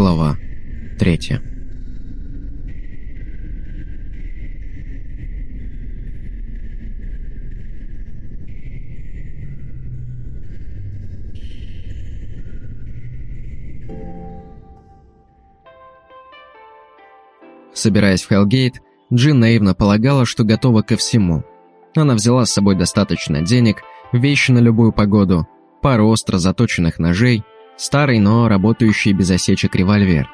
Глава третья. Собираясь в Хелгейт, Джин наивно полагала, что готова ко всему. Она взяла с собой достаточно денег, вещи на любую погоду, пару остро заточенных ножей, старый, но работающий без осечек револьвер.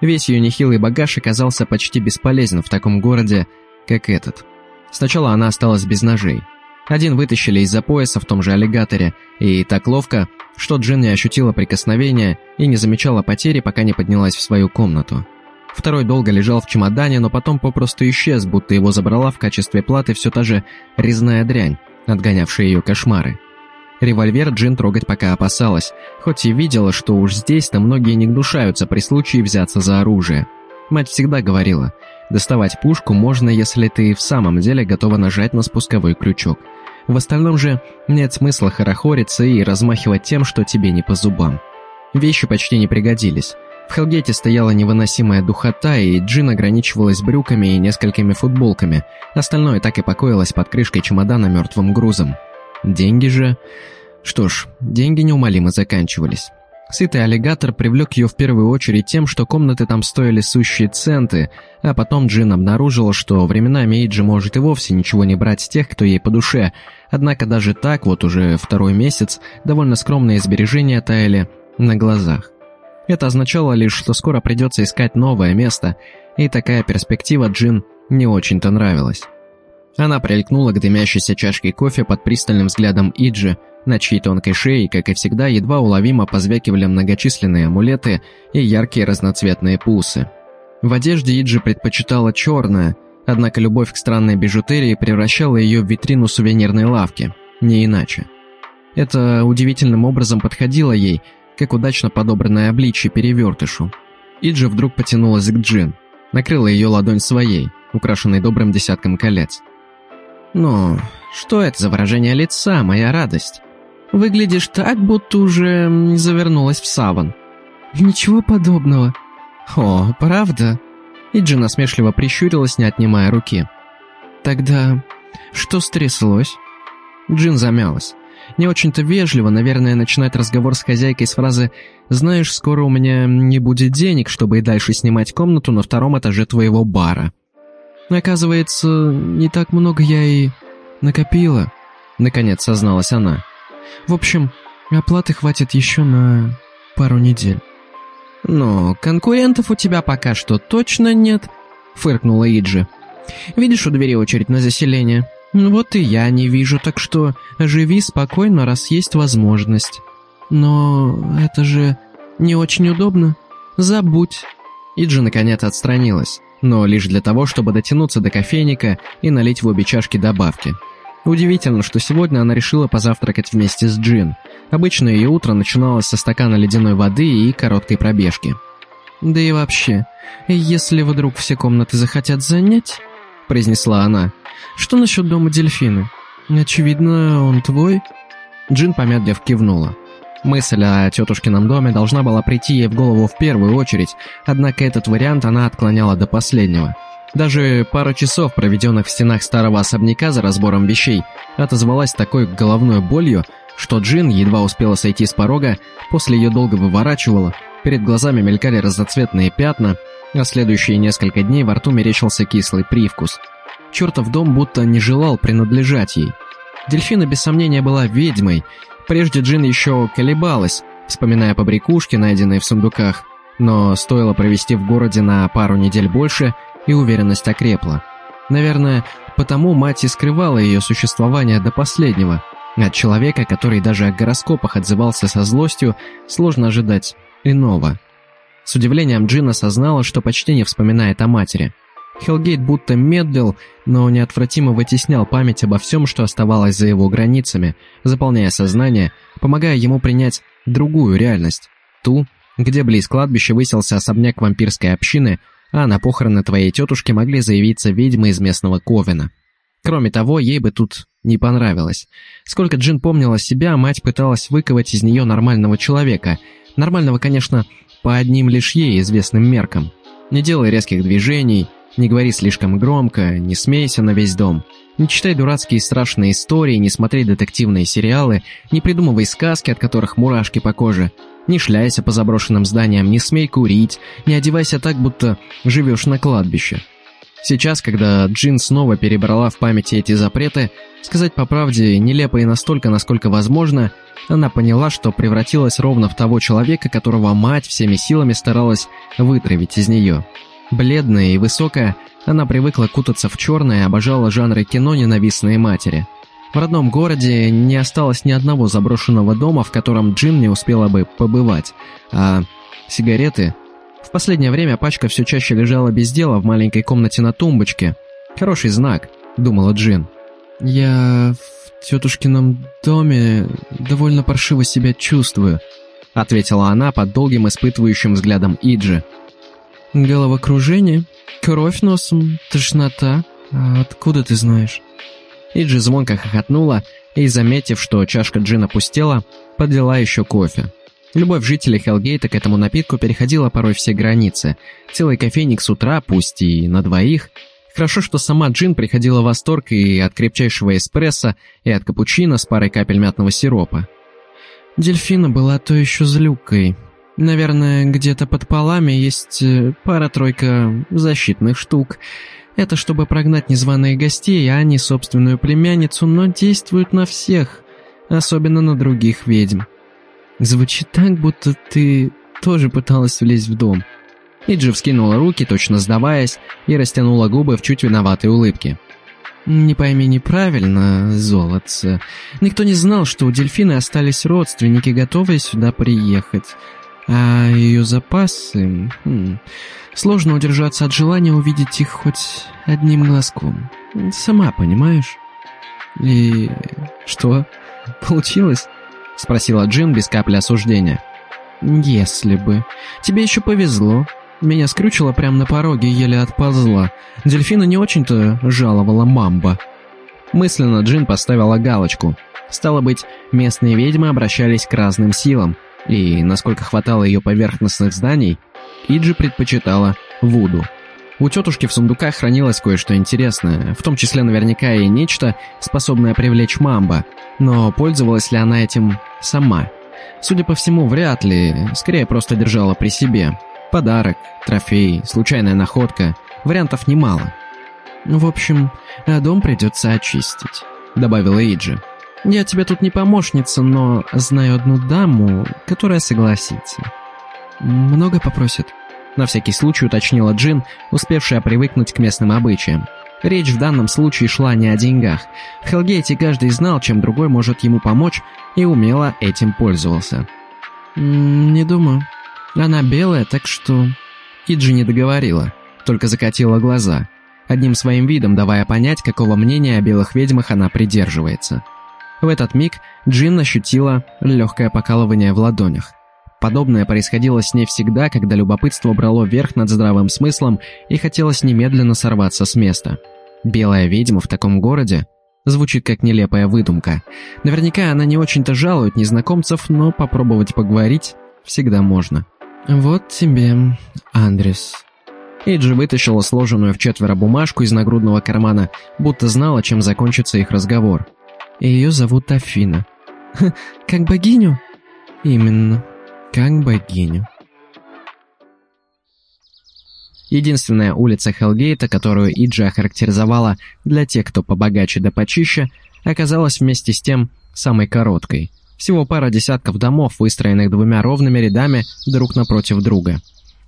Весь ее нехилый багаж оказался почти бесполезен в таком городе, как этот. Сначала она осталась без ножей. Один вытащили из-за пояса в том же аллигаторе, и так ловко, что Джин не ощутила прикосновения и не замечала потери, пока не поднялась в свою комнату. Второй долго лежал в чемодане, но потом попросту исчез, будто его забрала в качестве платы все та же резная дрянь, отгонявшая ее кошмары. Револьвер Джин трогать пока опасалась, хоть и видела, что уж здесь-то многие не гнушаются при случае взяться за оружие. Мать всегда говорила, доставать пушку можно, если ты в самом деле готова нажать на спусковой крючок. В остальном же нет смысла хорохориться и размахивать тем, что тебе не по зубам. Вещи почти не пригодились. В Хелгете стояла невыносимая духота, и Джин ограничивалась брюками и несколькими футболками. Остальное так и покоилось под крышкой чемодана мертвым грузом. Деньги же... Что ж, деньги неумолимо заканчивались. Сытый аллигатор привлек ее в первую очередь тем, что комнаты там стоили сущие центы, а потом Джин обнаружила, что временами Эйджи может и вовсе ничего не брать с тех, кто ей по душе, однако даже так вот уже второй месяц довольно скромные сбережения таяли на глазах. Это означало лишь, что скоро придется искать новое место, и такая перспектива Джин не очень-то нравилась. Она прилькнула к дымящейся чашке кофе под пристальным взглядом Иджи, на чьей тонкой шее, как и всегда, едва уловимо позвякивали многочисленные амулеты и яркие разноцветные пусы. В одежде Иджи предпочитала черное, однако любовь к странной бижутерии превращала ее в витрину сувенирной лавки, не иначе. Это удивительным образом подходило ей – как удачно подобранное обличье перевертышу. Иджи вдруг потянулась к Джин, накрыла ее ладонь своей, украшенной добрым десятком колец. «Ну, что это за выражение лица, моя радость? Выглядишь так, будто уже завернулась в саван». «Ничего подобного». «О, правда?» Иджи насмешливо прищурилась, не отнимая руки. «Тогда что стряслось?» Джин замялась. Не очень-то вежливо, наверное, начинать разговор с хозяйкой с фразы «Знаешь, скоро у меня не будет денег, чтобы и дальше снимать комнату на втором этаже твоего бара». «Оказывается, не так много я и накопила», — наконец созналась она. «В общем, оплаты хватит еще на пару недель». «Но конкурентов у тебя пока что точно нет», — фыркнула Иджи. «Видишь у двери очередь на заселение?» «Вот и я не вижу, так что живи спокойно, раз есть возможность. Но это же не очень удобно. Забудь». Иджи наконец отстранилась, но лишь для того, чтобы дотянуться до кофейника и налить в обе чашки добавки. Удивительно, что сегодня она решила позавтракать вместе с Джин. Обычно ее утро начиналось со стакана ледяной воды и короткой пробежки. «Да и вообще, если вдруг все комнаты захотят занять...» — произнесла она — что насчет дома дельфины? Очевидно, он твой?» Джин, помедлив, кивнула. Мысль о тетушкином доме должна была прийти ей в голову в первую очередь, однако этот вариант она отклоняла до последнего. Даже пара часов, проведенных в стенах старого особняка за разбором вещей, отозвалась такой головной болью, что Джин едва успела сойти с порога, после ее долго выворачивала, перед глазами мелькали разноцветные пятна, а следующие несколько дней во рту мерещился кислый привкус – Чертов дом будто не желал принадлежать ей. Дельфина без сомнения была ведьмой. Прежде Джин еще колебалась, вспоминая побрякушки, найденные в сундуках, но стоило провести в городе на пару недель больше, и уверенность окрепла. Наверное, потому мать и скрывала ее существование до последнего. От человека, который даже о гороскопах отзывался со злостью, сложно ожидать иного. С удивлением Джин осознала, что почти не вспоминает о матери – Хелгейт будто медлил, но неотвратимо вытеснял память обо всем, что оставалось за его границами, заполняя сознание, помогая ему принять другую реальность, ту, где близ кладбища выселся особняк вампирской общины, а на похороны твоей тетушки могли заявиться ведьмы из местного Ковена. Кроме того, ей бы тут не понравилось. Сколько Джин помнила себя, мать пыталась выковать из нее нормального человека. Нормального, конечно, по одним лишь ей известным меркам. Не делай резких движений, не говори слишком громко, не смейся на весь дом. Не читай дурацкие страшные истории, не смотри детективные сериалы, не придумывай сказки, от которых мурашки по коже. Не шляйся по заброшенным зданиям, не смей курить, не одевайся так, будто живешь на кладбище. Сейчас, когда Джин снова перебрала в памяти эти запреты, сказать по правде, нелепые настолько, насколько возможно, она поняла, что превратилась ровно в того человека, которого мать всеми силами старалась вытравить из нее. Бледная и высокая, она привыкла кутаться в черное и обожала жанры кино «Ненавистные матери». В родном городе не осталось ни одного заброшенного дома, в котором Джин не успела бы побывать, а сигареты... В последнее время пачка все чаще лежала без дела в маленькой комнате на тумбочке. «Хороший знак», — думала Джин. «Я в тетушкином доме довольно паршиво себя чувствую», — ответила она под долгим испытывающим взглядом Иджи. «Головокружение, кровь носом, тошнота. А откуда ты знаешь?» Иджи звонко хохотнула и, заметив, что чашка джина пустела, подлила еще кофе. Любовь жителей Хелгейта к этому напитку переходила порой все границы. Целый кофейник с утра, пусть и на двоих. Хорошо, что сама Джин приходила в восторг и от крепчайшего эспрессо, и от капучино с парой капель мятного сиропа. Дельфина была то еще злюкой. Наверное, где-то под полами есть э, пара-тройка защитных штук — это чтобы прогнать незваных гостей, а не собственную племянницу, но действует на всех, особенно на других ведьм. Звучит так, будто ты тоже пыталась влезть в дом. Иджи вскинула руки, точно сдаваясь, и растянула губы в чуть виноватой улыбке. «Не пойми неправильно, золотце. Никто не знал, что у дельфины остались родственники, готовые сюда приехать. А ее запасы... Хм, сложно удержаться от желания увидеть их хоть одним глазком. Сама понимаешь? И... что? Получилось? Спросила Джин без капли осуждения. Если бы. Тебе еще повезло. Меня скрючило прямо на пороге и еле отползла. Дельфина не очень-то жаловала мамба. Мысленно Джин поставила галочку. Стало быть, местные ведьмы обращались к разным силам, и, насколько хватало ее поверхностных зданий, Иджи предпочитала Вуду. У тетушки в сундуках хранилось кое-что интересное, в том числе наверняка и нечто, способное привлечь мамба, но пользовалась ли она этим сама? Судя по всему, вряд ли, скорее просто держала при себе. Подарок, трофей, случайная находка, вариантов немало. «В общем, дом придется очистить», — добавила Иджи. Я тебе тут не помощница, но знаю одну даму, которая согласится. Много попросит. На всякий случай уточнила Джин, успевшая привыкнуть к местным обычаям. Речь в данном случае шла не о деньгах. В Хелгейте каждый знал, чем другой может ему помочь, и умело этим пользовался. «Не думаю. Она белая, так что...» Иджи не договорила, только закатила глаза, одним своим видом давая понять, какого мнения о белых ведьмах она придерживается. В этот миг Джин ощутила легкое покалывание в ладонях. Подобное происходило с ней всегда, когда любопытство брало верх над здравым смыслом и хотелось немедленно сорваться с места. Белая ведьма в таком городе звучит как нелепая выдумка. Наверняка она не очень-то жалует незнакомцев, но попробовать поговорить всегда можно. «Вот тебе, Андрес». Эйджи вытащила сложенную в четверо бумажку из нагрудного кармана, будто знала, чем закончится их разговор ее зовут Афина. как богиню? Именно, как богиню. Единственная улица Хелгейта, которую Иджи охарактеризовала для тех, кто побогаче да почище, оказалась вместе с тем самой короткой. Всего пара десятков домов, выстроенных двумя ровными рядами друг напротив друга.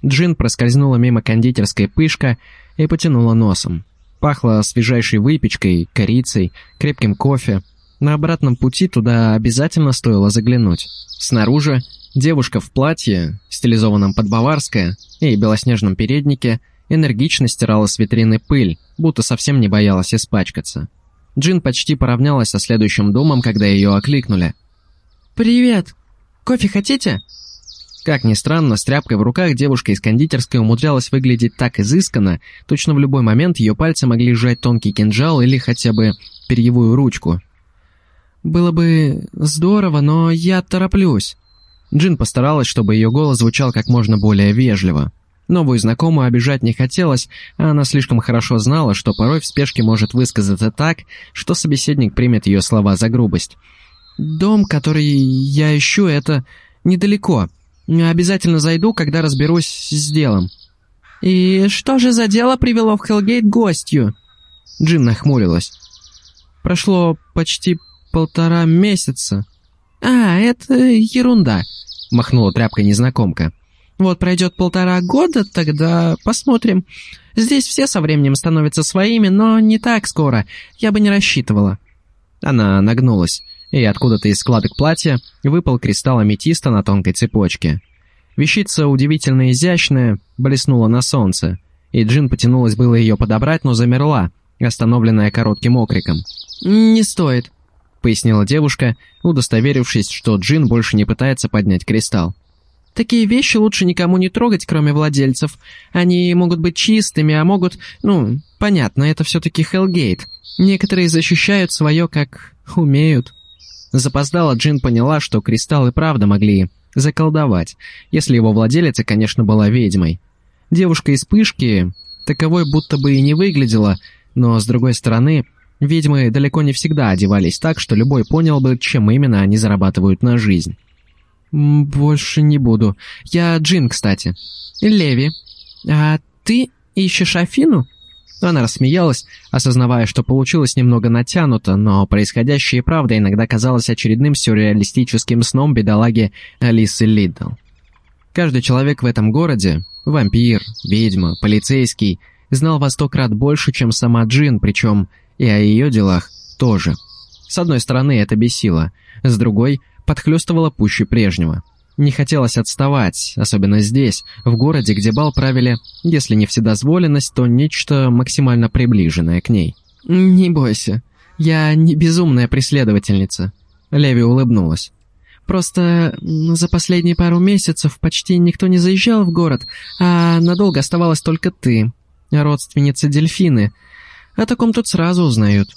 Джин проскользнула мимо кондитерской пышка и потянула носом. Пахло свежайшей выпечкой, корицей, крепким кофе, на обратном пути туда обязательно стоило заглянуть. Снаружи девушка в платье, стилизованном под баварское, и белоснежном переднике, энергично стирала с витрины пыль, будто совсем не боялась испачкаться. Джин почти поравнялась со следующим домом, когда ее окликнули. «Привет! Кофе хотите?» Как ни странно, с тряпкой в руках девушка из кондитерской умудрялась выглядеть так изысканно, точно в любой момент ее пальцы могли сжать тонкий кинжал или хотя бы перьевую ручку, было бы здорово, но я тороплюсь». Джин постаралась, чтобы ее голос звучал как можно более вежливо. Новую знакомую обижать не хотелось, а она слишком хорошо знала, что порой в спешке может высказаться так, что собеседник примет ее слова за грубость. «Дом, который я ищу, это недалеко. Обязательно зайду, когда разберусь с делом». «И что же за дело привело в Хелгейт гостью?» Джин нахмурилась. «Прошло почти полтора месяца». «А, это ерунда», — махнула тряпкой незнакомка. «Вот пройдет полтора года, тогда посмотрим. Здесь все со временем становятся своими, но не так скоро. Я бы не рассчитывала». Она нагнулась, и откуда-то из складок платья выпал кристалл аметиста на тонкой цепочке. Вещица удивительно изящная, блеснула на солнце, и Джин потянулась было ее подобрать, но замерла, остановленная коротким окриком. «Не стоит», — пояснила девушка, удостоверившись, что Джин больше не пытается поднять кристалл. «Такие вещи лучше никому не трогать, кроме владельцев. Они могут быть чистыми, а могут... Ну, понятно, это все-таки Хелгейт. Некоторые защищают свое, как умеют». Запоздала Джин поняла, что кристаллы правда могли заколдовать, если его владелица, конечно, была ведьмой. Девушка из Пышки таковой будто бы и не выглядела, но, с другой стороны, ведьмы далеко не всегда одевались так, что любой понял бы, чем именно они зарабатывают на жизнь. «Больше не буду. Я Джин, кстати. Леви. А ты ищешь Афину?» Она рассмеялась, осознавая, что получилось немного натянуто, но происходящее правда иногда казалось очередным сюрреалистическим сном бедолаги Алисы Лидл. Каждый человек в этом городе – вампир, ведьма, полицейский – знал во сто крат больше, чем сама Джин, причем и о ее делах тоже. С одной стороны, это бесило, с другой – подхлестывало пуще прежнего – не хотелось отставать, особенно здесь, в городе, где бал правили, если не вседозволенность, то нечто максимально приближенное к ней. «Не бойся, я не безумная преследовательница», — Леви улыбнулась. «Просто за последние пару месяцев почти никто не заезжал в город, а надолго оставалась только ты, родственница Дельфины. О таком тут сразу узнают».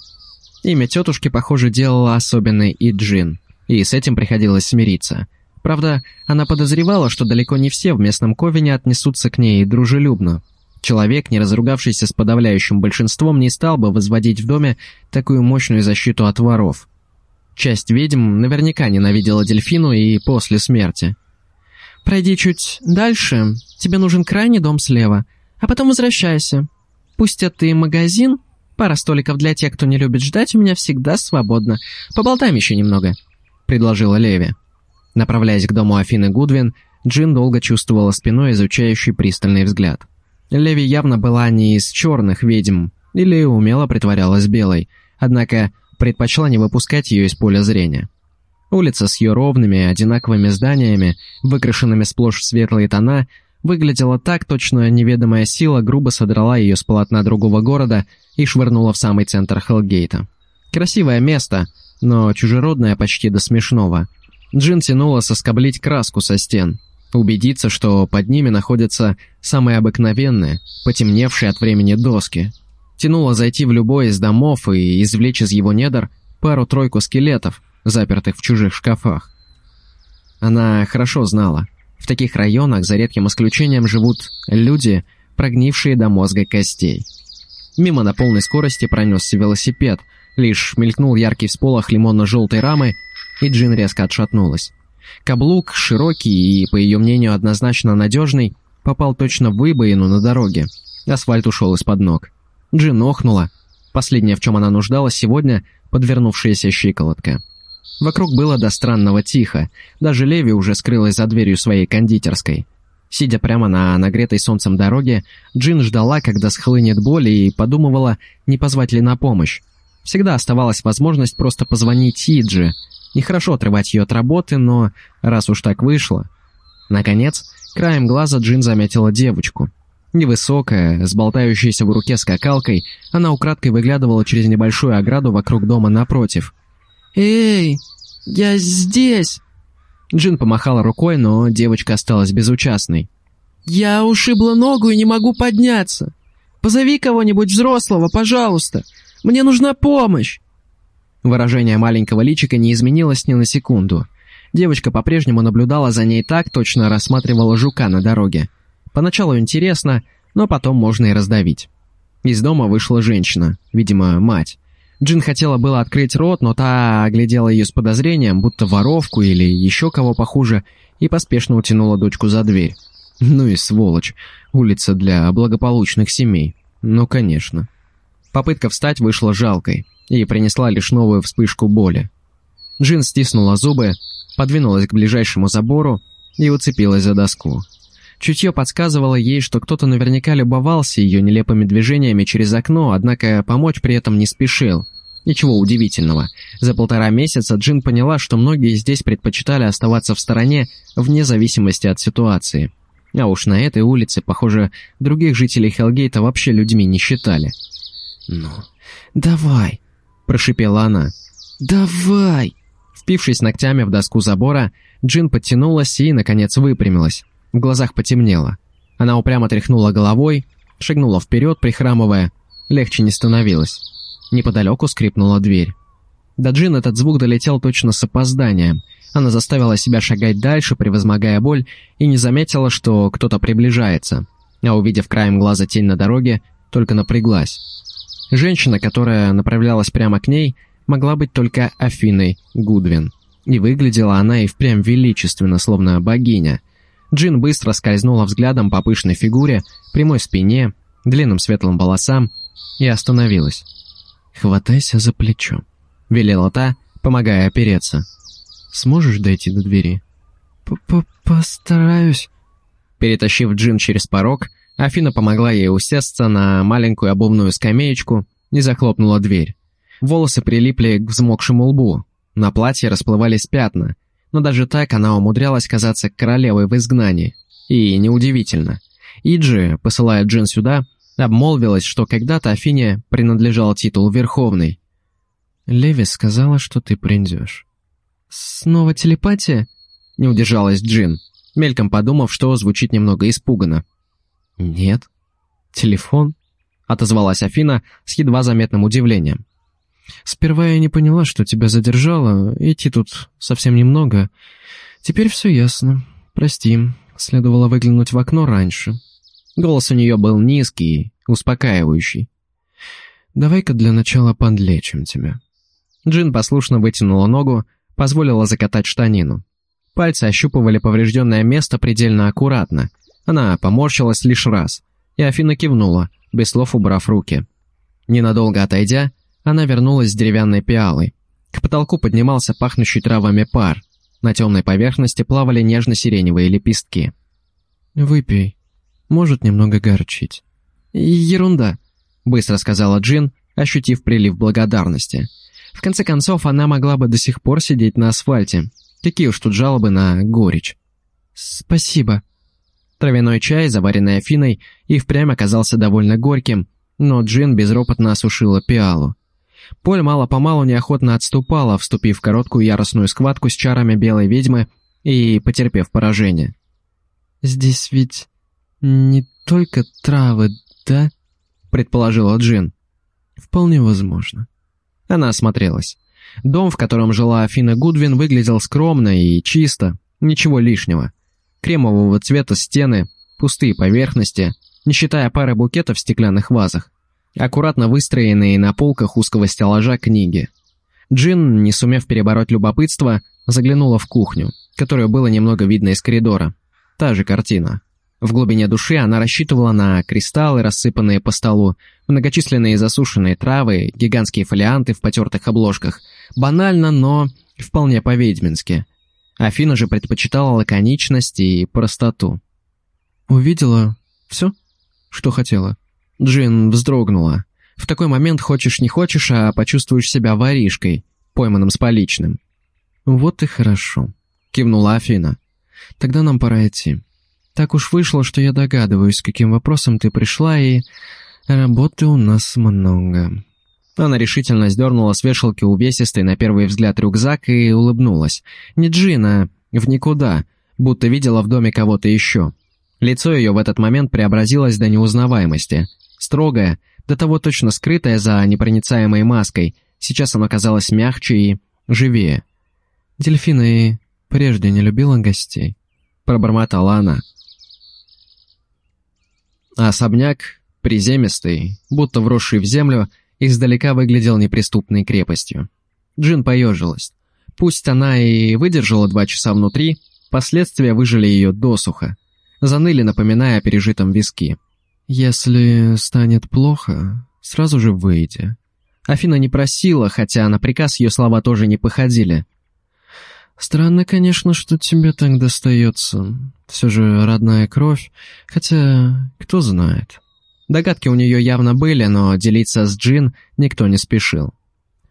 Имя тетушки, похоже, делала особенной и Джин, и с этим приходилось смириться — Правда, она подозревала, что далеко не все в местном Ковине отнесутся к ней дружелюбно. Человек, не разругавшийся с подавляющим большинством, не стал бы возводить в доме такую мощную защиту от воров. Часть ведьм наверняка ненавидела дельфину и после смерти. «Пройди чуть дальше, тебе нужен крайний дом слева, а потом возвращайся. Пусть это и магазин, пара столиков для тех, кто не любит ждать, у меня всегда свободно. Поболтаем еще немного», — предложила Леви. Направляясь к дому Афины Гудвин, Джин долго чувствовала спиной изучающий пристальный взгляд. Леви явно была не из черных ведьм, или умело притворялась белой, однако предпочла не выпускать ее из поля зрения. Улица с ее ровными, одинаковыми зданиями, выкрашенными сплошь в светлые тона, выглядела так, точно неведомая сила грубо содрала ее с полотна другого города и швырнула в самый центр Хелгейта. Красивое место, но чужеродное почти до смешного – Джин тянула соскоблить краску со стен, убедиться, что под ними находятся самые обыкновенные, потемневшие от времени доски. Тянула зайти в любой из домов и извлечь из его недр пару-тройку скелетов, запертых в чужих шкафах. Она хорошо знала, в таких районах, за редким исключением, живут люди, прогнившие до мозга костей. Мимо на полной скорости пронесся велосипед, лишь мелькнул яркий всполох лимонно-желтой рамы, и Джин резко отшатнулась. Каблук, широкий и, по ее мнению, однозначно надежный, попал точно в выбоину на дороге. Асфальт ушел из-под ног. Джин охнула. Последнее, в чем она нуждалась сегодня, подвернувшаяся щиколотка. Вокруг было до странного тихо. Даже Леви уже скрылась за дверью своей кондитерской. Сидя прямо на нагретой солнцем дороге, Джин ждала, когда схлынет боль, и подумывала, не позвать ли на помощь. Всегда оставалась возможность просто позвонить Сиджи, Нехорошо отрывать ее от работы, но раз уж так вышло... Наконец, краем глаза Джин заметила девочку. Невысокая, с болтающейся в руке скакалкой, она украдкой выглядывала через небольшую ограду вокруг дома напротив. «Эй, я здесь!» Джин помахала рукой, но девочка осталась безучастной. «Я ушибла ногу и не могу подняться. Позови кого-нибудь взрослого, пожалуйста. Мне нужна помощь!» Выражение маленького личика не изменилось ни на секунду. Девочка по-прежнему наблюдала за ней так, точно рассматривала жука на дороге. Поначалу интересно, но потом можно и раздавить. Из дома вышла женщина, видимо, мать. Джин хотела было открыть рот, но та оглядела ее с подозрением, будто воровку или еще кого похуже, и поспешно утянула дочку за дверь. Ну и сволочь, улица для благополучных семей. Ну, конечно. Попытка встать вышла жалкой и принесла лишь новую вспышку боли. Джин стиснула зубы, подвинулась к ближайшему забору и уцепилась за доску. Чутье подсказывало ей, что кто-то наверняка любовался ее нелепыми движениями через окно, однако помочь при этом не спешил. Ничего удивительного. За полтора месяца Джин поняла, что многие здесь предпочитали оставаться в стороне вне зависимости от ситуации. А уж на этой улице, похоже, других жителей Хелгейта вообще людьми не считали. «Ну, давай!» – прошипела она. «Давай!» Впившись ногтями в доску забора, Джин подтянулась и, наконец, выпрямилась. В глазах потемнело. Она упрямо тряхнула головой, шагнула вперед, прихрамывая. Легче не становилось. Неподалеку скрипнула дверь. До Джин этот звук долетел точно с опозданием. Она заставила себя шагать дальше, превозмогая боль, и не заметила, что кто-то приближается. А увидев краем глаза тень на дороге, только напряглась. Женщина, которая направлялась прямо к ней, могла быть только Афиной Гудвин. И выглядела она и впрямь величественно, словно богиня. Джин быстро скользнула взглядом по пышной фигуре, прямой спине, длинным светлым волосам и остановилась. «Хватайся за плечо», — велела та, помогая опереться. «Сможешь дойти до двери?» П -п «Постараюсь». Перетащив Джин через порог, Афина помогла ей усесться на маленькую обувную скамеечку и захлопнула дверь. Волосы прилипли к взмокшему лбу, на платье расплывались пятна, но даже так она умудрялась казаться королевой в изгнании. И неудивительно. Иджи, посылая Джин сюда, обмолвилась, что когда-то Афине принадлежал титул Верховный. «Леви сказала, что ты придешь». «Снова телепатия?» — не удержалась Джин, мельком подумав, что звучит немного испуганно. «Нет». «Телефон?» — отозвалась Афина с едва заметным удивлением. Сперва я не поняла, что тебя задержало, идти тут совсем немного. Теперь все ясно. Прости, следовало выглянуть в окно раньше. Голос у нее был низкий, успокаивающий. Давай-ка для начала подлечим тебя. Джин послушно вытянула ногу, позволила закатать штанину. Пальцы ощупывали поврежденное место предельно аккуратно. Она поморщилась лишь раз, и Афина кивнула, без слов убрав руки. Ненадолго отойдя, она вернулась с деревянной пиалой. К потолку поднимался пахнущий травами пар. На темной поверхности плавали нежно-сиреневые лепестки. «Выпей. Может немного горчить». «Ерунда», — быстро сказала Джин, ощутив прилив благодарности. В конце концов, она могла бы до сих пор сидеть на асфальте. Какие уж тут жалобы на горечь. «Спасибо». Травяной чай, заваренный Афиной, и впрямь оказался довольно горьким, но Джин безропотно осушила пиалу. Поль мало-помалу неохотно отступала, вступив в короткую яростную схватку с чарами белой ведьмы и потерпев поражение. «Здесь ведь не только травы, да?» — предположила Джин. «Вполне возможно». Она осмотрелась. Дом, в котором жила Афина Гудвин, выглядел скромно и чисто, ничего лишнего. Кремового цвета стены, пустые поверхности, не считая пары букетов в стеклянных вазах аккуратно выстроенные на полках узкого стеллажа книги. Джин, не сумев перебороть любопытство, заглянула в кухню, которую было немного видно из коридора. Та же картина. В глубине души она рассчитывала на кристаллы, рассыпанные по столу, многочисленные засушенные травы, гигантские фолианты в потертых обложках. Банально, но вполне по-ведьмински. Афина же предпочитала лаконичность и простоту. «Увидела все, что хотела?» Джин вздрогнула. В такой момент хочешь не хочешь, а почувствуешь себя воришкой, пойманным с поличным. «Вот и хорошо», — кивнула Афина. «Тогда нам пора идти. Так уж вышло, что я догадываюсь, с каким вопросом ты пришла, и работы у нас много». Она решительно сдернула с вешалки увесистый на первый взгляд рюкзак и улыбнулась. Не Джина, в никуда, будто видела в доме кого-то еще. Лицо ее в этот момент преобразилось до неузнаваемости — Строгое, до того точно скрытое за непроницаемой маской, сейчас оно казалось мягче и живее. «Дельфины прежде не любила гостей», — пробормотала она. А особняк, приземистый, будто вросший в землю, издалека выглядел неприступной крепостью. Джин поежилась. Пусть она и выдержала два часа внутри, последствия выжили ее досуха. Заныли, напоминая о пережитом виски. «Если станет плохо, сразу же выйди». Афина не просила, хотя на приказ ее слова тоже не походили. «Странно, конечно, что тебе так достается. Все же родная кровь, хотя кто знает». Догадки у нее явно были, но делиться с Джин никто не спешил.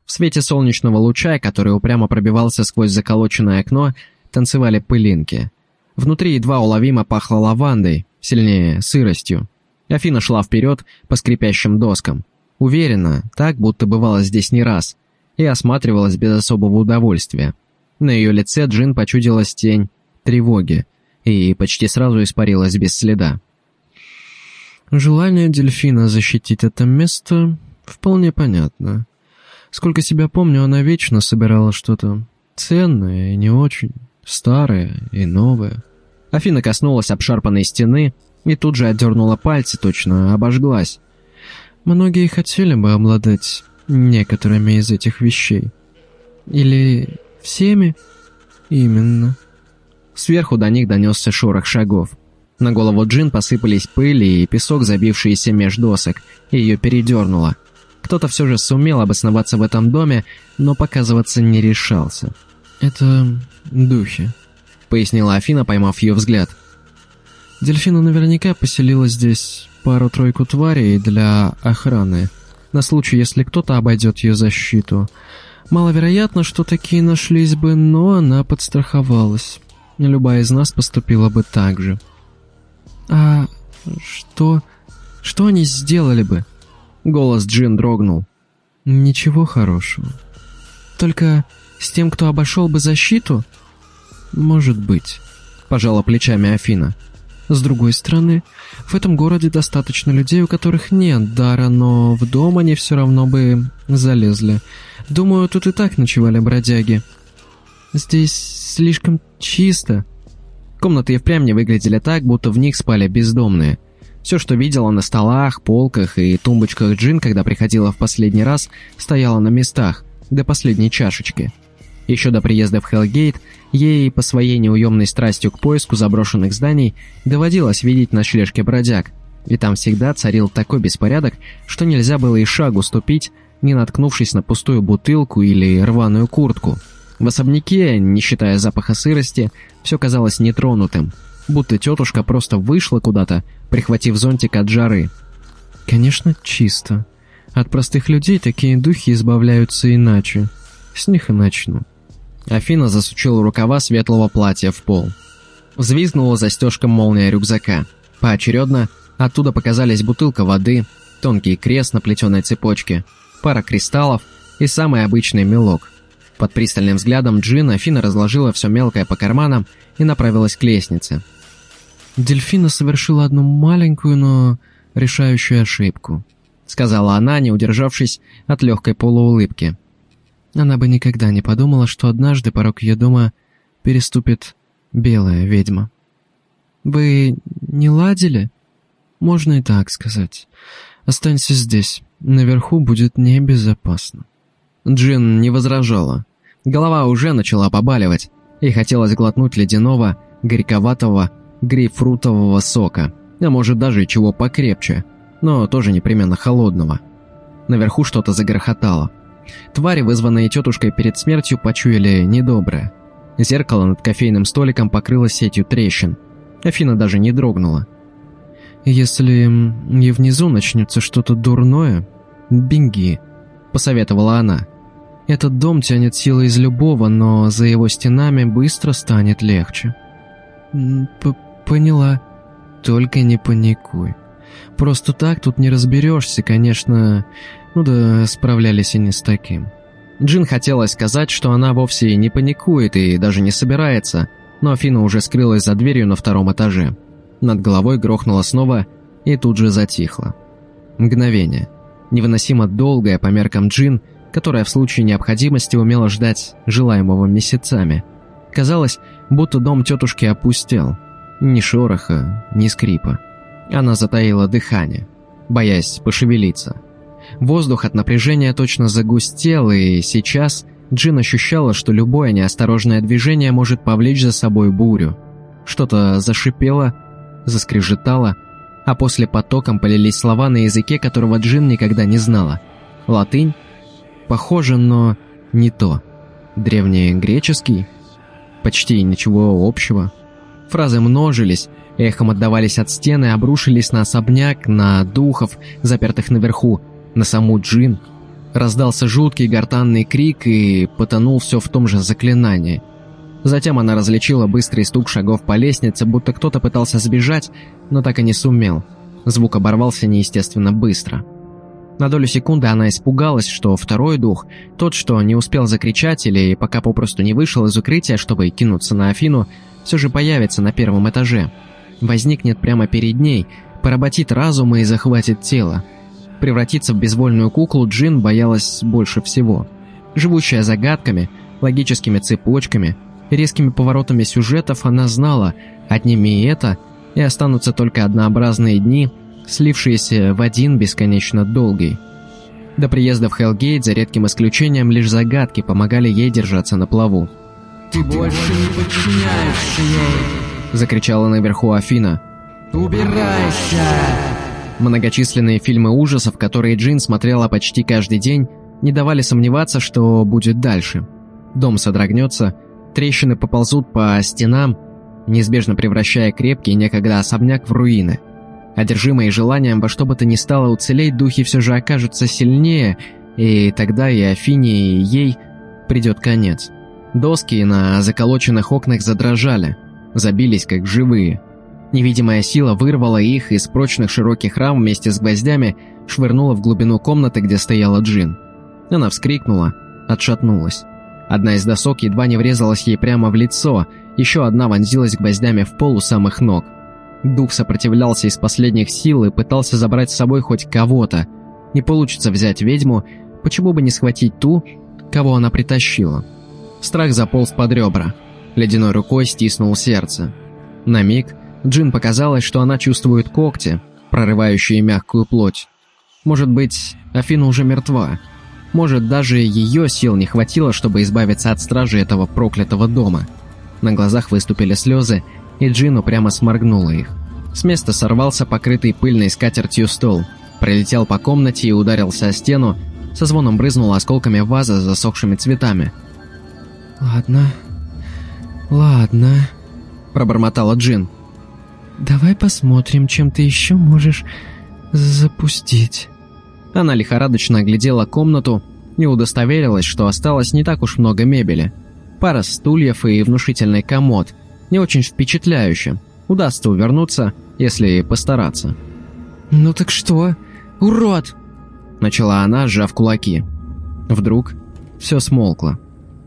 В свете солнечного луча, который упрямо пробивался сквозь заколоченное окно, танцевали пылинки. Внутри едва уловимо пахло лавандой, сильнее сыростью. Афина шла вперед по скрипящим доскам. Уверенно, так, будто бывало здесь не раз, и осматривалась без особого удовольствия. На ее лице Джин почудилась тень тревоги и почти сразу испарилась без следа. Желание дельфина защитить это место вполне понятно. Сколько себя помню, она вечно собирала что-то ценное и не очень, старое и новое. Афина коснулась обшарпанной стены и тут же отдернула пальцы, точно обожглась. Многие хотели бы обладать некоторыми из этих вещей. Или всеми? Именно. Сверху до них донесся шорох шагов. На голову Джин посыпались пыль и песок, забившиеся меж досок, и ее передернуло. Кто-то все же сумел обосноваться в этом доме, но показываться не решался. «Это духи», — пояснила Афина, поймав ее взгляд. «Дельфина наверняка поселила здесь пару-тройку тварей для охраны, на случай, если кто-то обойдет ее защиту. Маловероятно, что такие нашлись бы, но она подстраховалась. Любая из нас поступила бы так же». «А что... что они сделали бы?» Голос Джин дрогнул. «Ничего хорошего. Только с тем, кто обошел бы защиту?» «Может быть», — пожала плечами Афина. «С другой стороны, в этом городе достаточно людей, у которых нет дара, но в дом они все равно бы залезли. Думаю, тут и так ночевали бродяги. Здесь слишком чисто». Комнаты и впрямь не выглядели так, будто в них спали бездомные. Все, что видела на столах, полках и тумбочках Джин, когда приходила в последний раз, стояло на местах, до последней чашечки. Еще до приезда в Хелгейт, ей, по своей неуемной страстью к поиску заброшенных зданий, доводилось видеть ночлежки бродяг, и там всегда царил такой беспорядок, что нельзя было и шагу ступить, не наткнувшись на пустую бутылку или рваную куртку – в особняке, не считая запаха сырости, все казалось нетронутым, будто тетушка просто вышла куда-то, прихватив зонтик от жары. Конечно, чисто. От простых людей такие духи избавляются иначе. С них и начну. Афина засучила рукава светлого платья в пол. Взвизгнула застежка молния рюкзака. Поочередно оттуда показались бутылка воды, тонкий крест на плетеной цепочке, пара кристаллов и самый обычный мелок – под пристальным взглядом Джина Афина разложила все мелкое по карманам и направилась к лестнице. «Дельфина совершила одну маленькую, но решающую ошибку», сказала она, не удержавшись от легкой полуулыбки. Она бы никогда не подумала, что однажды порог ее дома переступит белая ведьма. «Вы не ладили?» «Можно и так сказать. Останься здесь. Наверху будет небезопасно». Джин не возражала. Голова уже начала побаливать, и хотелось глотнуть ледяного, горьковатого, грейпфрутового сока, а может даже чего покрепче, но тоже непременно холодного. Наверху что-то загрохотало. Твари, вызванные тетушкой перед смертью, почуяли недоброе. Зеркало над кофейным столиком покрылось сетью трещин. Афина даже не дрогнула. «Если и внизу начнется что-то дурное, беги», — посоветовала она. Этот дом тянет силы из любого, но за его стенами быстро станет легче. П Поняла. Только не паникуй. Просто так тут не разберешься, конечно. Ну да, справлялись и не с таким. Джин хотела сказать, что она вовсе не паникует и даже не собирается, но Афина уже скрылась за дверью на втором этаже. Над головой грохнула снова и тут же затихла. Мгновение. Невыносимо долгое по меркам Джин – которая в случае необходимости умела ждать желаемого месяцами. Казалось, будто дом тетушки опустел. Ни шороха, ни скрипа. Она затаила дыхание, боясь пошевелиться. Воздух от напряжения точно загустел, и сейчас Джин ощущала, что любое неосторожное движение может повлечь за собой бурю. Что-то зашипело, заскрежетало, а после потоком полились слова на языке, которого Джин никогда не знала. Латынь? Похоже, но не то. Древнегреческий? Почти ничего общего. Фразы множились, эхом отдавались от стены, обрушились на особняк, на духов, запертых наверху, на саму Джин. Раздался жуткий гортанный крик и потонул все в том же заклинании. Затем она различила быстрый стук шагов по лестнице, будто кто-то пытался сбежать, но так и не сумел. Звук оборвался неестественно быстро. На долю секунды она испугалась, что второй дух, тот, что не успел закричать или пока попросту не вышел из укрытия, чтобы кинуться на Афину, все же появится на первом этаже. Возникнет прямо перед ней, поработит разум и захватит тело. Превратиться в безвольную куклу Джин боялась больше всего. Живущая загадками, логическими цепочками, резкими поворотами сюжетов, она знала, отними это, и останутся только однообразные дни – слившиеся в один бесконечно долгий. До приезда в Хелгейт, за редким исключением, лишь загадки помогали ей держаться на плаву. «Ты больше не подчиняешься ей!» – закричала наверху Афина. «Убирайся!» Многочисленные фильмы ужасов, которые Джин смотрела почти каждый день, не давали сомневаться, что будет дальше. Дом содрогнется, трещины поползут по стенам, неизбежно превращая крепкий некогда особняк в руины – Одержимые желанием во что бы то ни стало уцелеть, духи все же окажутся сильнее, и тогда и Афине, и ей придет конец. Доски на заколоченных окнах задрожали, забились как живые. Невидимая сила вырвала их из прочных широких рам вместе с гвоздями, швырнула в глубину комнаты, где стояла Джин. Она вскрикнула, отшатнулась. Одна из досок едва не врезалась ей прямо в лицо, еще одна вонзилась гвоздями в пол у самых ног. Дух сопротивлялся из последних сил и пытался забрать с собой хоть кого-то. Не получится взять ведьму, почему бы не схватить ту, кого она притащила? Страх заполз под ребра. Ледяной рукой стиснул сердце. На миг Джин показалось, что она чувствует когти, прорывающие мягкую плоть. Может быть, Афина уже мертва. Может, даже ее сил не хватило, чтобы избавиться от стражи этого проклятого дома. На глазах выступили слезы, и Джину прямо сморгнула их. С места сорвался покрытый пыльной скатертью стол, пролетел по комнате и ударился о стену, со звоном брызнул осколками ваза с засохшими цветами. «Ладно, ладно», – пробормотала Джин. «Давай посмотрим, чем ты еще можешь запустить». Она лихорадочно оглядела комнату и удостоверилась, что осталось не так уж много мебели. Пара стульев и внушительный комод, не очень впечатляюще. Удастся увернуться, если постараться. «Ну так что? Урод!» Начала она, сжав кулаки. Вдруг все смолкло.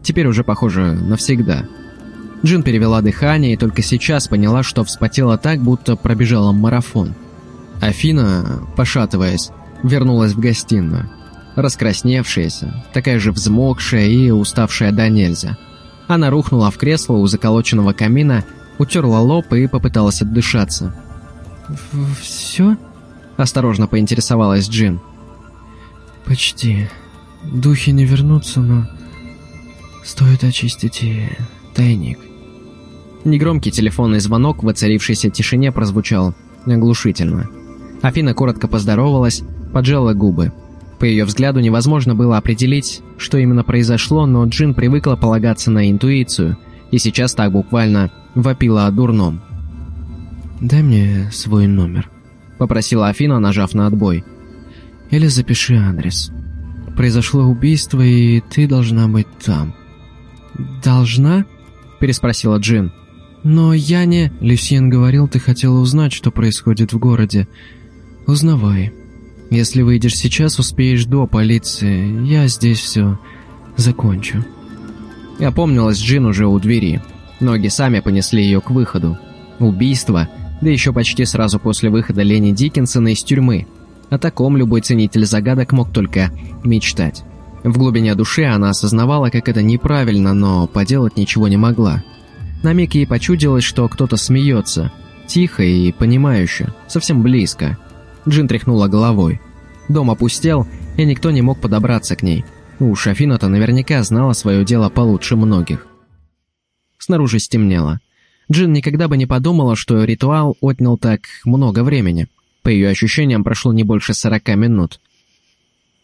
Теперь уже, похоже, навсегда. Джин перевела дыхание и только сейчас поняла, что вспотела так, будто пробежала марафон. Афина, пошатываясь, вернулась в гостиную. Раскрасневшаяся, такая же взмокшая и уставшая до нельзя – она рухнула в кресло у заколоченного камина, утерла лоб и попыталась отдышаться. «Все?» – осторожно поинтересовалась Джин. «Почти. Духи не вернутся, но стоит очистить и тайник». Негромкий телефонный звонок в оцарившейся тишине прозвучал оглушительно. Афина коротко поздоровалась, поджала губы. По ее взгляду невозможно было определить, что именно произошло, но Джин привыкла полагаться на интуицию, и сейчас так буквально вопила о дурном. «Дай мне свой номер», — попросила Афина, нажав на отбой. «Или запиши адрес. Произошло убийство, и ты должна быть там». «Должна?» — переспросила Джин. «Но я не...» Люсьен говорил, ты хотела узнать, что происходит в городе. Узнавай. Если выйдешь сейчас, успеешь до полиции. Я здесь все закончу». Опомнилась Джин уже у двери. Ноги сами понесли ее к выходу. Убийство, да еще почти сразу после выхода Лени Диккенсона из тюрьмы. О таком любой ценитель загадок мог только мечтать. В глубине души она осознавала, как это неправильно, но поделать ничего не могла. На миг ей почудилось, что кто-то смеется. Тихо и понимающе, совсем близко. Джин тряхнула головой. Дом опустел, и никто не мог подобраться к ней. Уж Афина-то наверняка знала свое дело получше многих. Снаружи стемнело. Джин никогда бы не подумала, что ритуал отнял так много времени. По ее ощущениям, прошло не больше сорока минут.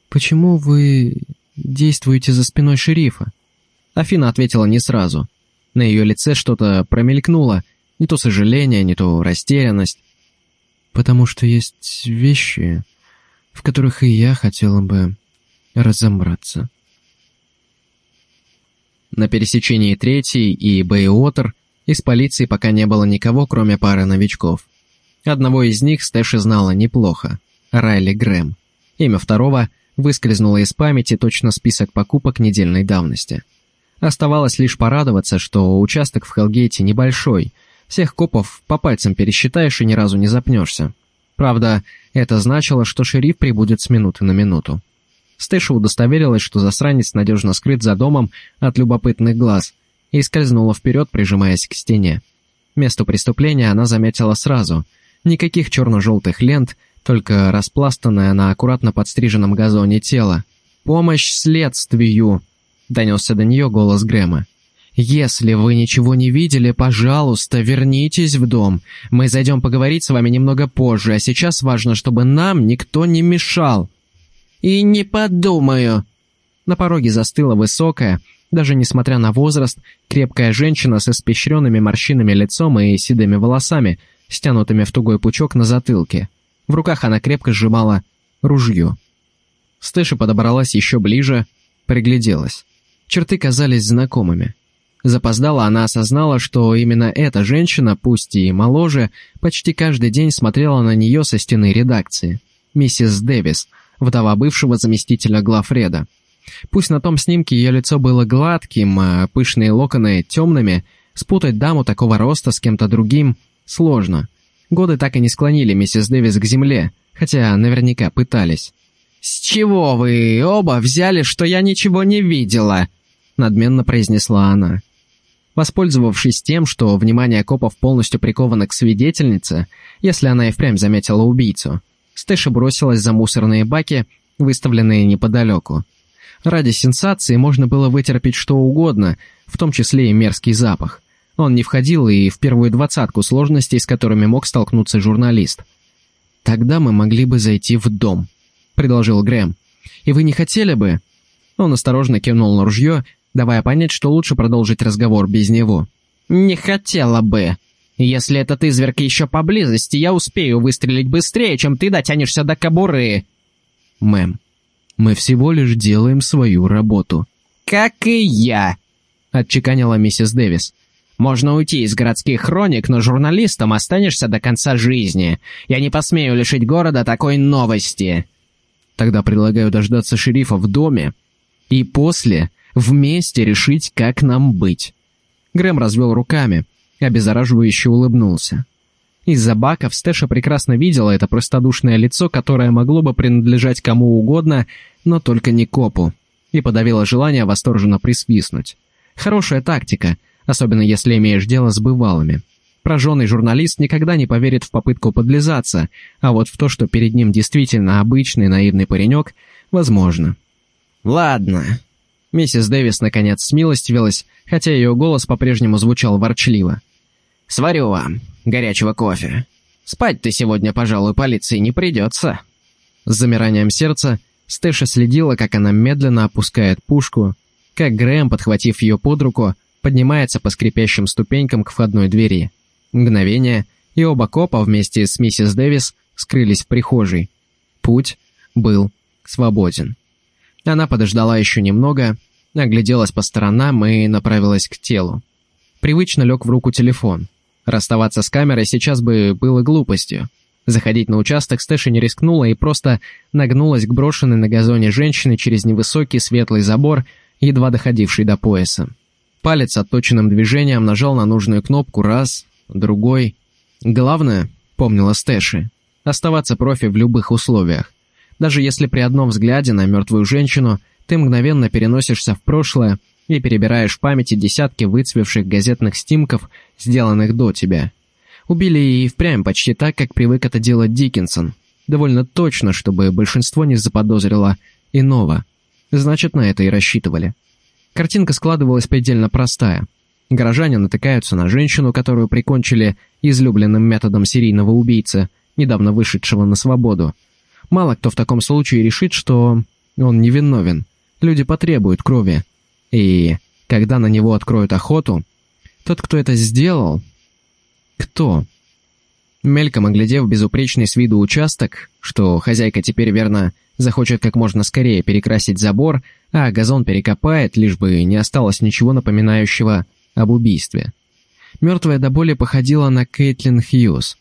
«Почему вы действуете за спиной шерифа?» Афина ответила не сразу. На ее лице что-то промелькнуло, не то сожаление, не то растерянность. «Потому что есть вещи, в которых и я хотела бы разобраться». На пересечении Третьей и Бэйуотер из полиции пока не было никого, кроме пары новичков. Одного из них Стэши знала неплохо – Райли Грэм. Имя второго выскользнуло из памяти точно список покупок недельной давности. Оставалось лишь порадоваться, что участок в Хелгейте небольшой, всех копов по пальцам пересчитаешь и ни разу не запнешься. Правда, это значило, что шериф прибудет с минуты на минуту. Стэша удостоверилась, что засранец надежно скрыт за домом от любопытных глаз, и скользнула вперед, прижимаясь к стене. Место преступления она заметила сразу. Никаких черно-желтых лент, только распластанное на аккуратно подстриженном газоне тело. «Помощь следствию!» — донесся до нее голос Грэма. «Если вы ничего не видели, пожалуйста, вернитесь в дом. Мы зайдем поговорить с вами немного позже, а сейчас важно, чтобы нам никто не мешал». «И не подумаю!» На пороге застыла высокая, даже несмотря на возраст, крепкая женщина с испещренными морщинами лицом и седыми волосами, стянутыми в тугой пучок на затылке. В руках она крепко сжимала ружье. Стэша подобралась еще ближе, пригляделась. Черты казались знакомыми. Запоздала она осознала, что именно эта женщина, пусть и моложе, почти каждый день смотрела на нее со стены редакции. Миссис Дэвис, вдова бывшего заместителя главреда. Пусть на том снимке ее лицо было гладким, а пышные локоны темными, спутать даму такого роста с кем-то другим сложно. Годы так и не склонили миссис Дэвис к земле, хотя наверняка пытались. «С чего вы оба взяли, что я ничего не видела?» Надменно произнесла она. Воспользовавшись тем, что внимание копов полностью приковано к свидетельнице, если она и впрямь заметила убийцу, Стэша бросилась за мусорные баки, выставленные неподалеку. Ради сенсации можно было вытерпеть что угодно, в том числе и мерзкий запах. Он не входил и в первую двадцатку сложностей, с которыми мог столкнуться журналист. «Тогда мы могли бы зайти в дом», — предложил Грэм. «И вы не хотели бы...» Он осторожно кивнул на ружье, давая понять, что лучше продолжить разговор без него. «Не хотела бы. Если этот изверг еще поблизости, я успею выстрелить быстрее, чем ты дотянешься до кобуры». «Мэм, мы всего лишь делаем свою работу». «Как и я», — отчеканила миссис Дэвис. «Можно уйти из городских хроник, но журналистом останешься до конца жизни. Я не посмею лишить города такой новости». «Тогда предлагаю дождаться шерифа в доме и после вместе решить, как нам быть». Грэм развел руками, обеззараживающе улыбнулся. Из-за баков Стэша прекрасно видела это простодушное лицо, которое могло бы принадлежать кому угодно, но только не копу, и подавила желание восторженно присвистнуть. Хорошая тактика, особенно если имеешь дело с бывалыми. Прожженный журналист никогда не поверит в попытку подлизаться, а вот в то, что перед ним действительно обычный наивный паренек, возможно. «Ладно». Миссис Дэвис наконец смилостивилась, хотя ее голос по-прежнему звучал ворчливо. «Сварю вам горячего кофе. Спать ты сегодня, пожалуй, полиции не придется». С замиранием сердца Стэша следила, как она медленно опускает пушку, как Грэм, подхватив ее под руку, поднимается по скрипящим ступенькам к входной двери. Мгновение, и оба копа вместе с миссис Дэвис скрылись в прихожей. Путь был свободен. Она подождала еще немного, огляделась по сторонам и направилась к телу. Привычно лег в руку телефон. Расставаться с камерой сейчас бы было глупостью. Заходить на участок Стэша не рискнула и просто нагнулась к брошенной на газоне женщине через невысокий светлый забор, едва доходивший до пояса. Палец отточенным движением нажал на нужную кнопку раз, другой. Главное, помнила Стэши, оставаться профи в любых условиях. Даже если при одном взгляде на мертвую женщину Ты мгновенно переносишься в прошлое и перебираешь в памяти десятки выцвевших газетных стимков, сделанных до тебя. Убили и впрямь почти так, как привык это делать Диккенсон. Довольно точно, чтобы большинство не заподозрило иного. Значит, на это и рассчитывали. Картинка складывалась предельно простая. Горожане натыкаются на женщину, которую прикончили излюбленным методом серийного убийцы, недавно вышедшего на свободу. Мало кто в таком случае решит, что он невиновен. Люди потребуют крови. И когда на него откроют охоту, тот, кто это сделал... Кто? Мельком оглядев безупречный с виду участок, что хозяйка теперь, верно, захочет как можно скорее перекрасить забор, а газон перекопает, лишь бы не осталось ничего напоминающего об убийстве. Мертвая до боли походила на Кейтлин Хьюз.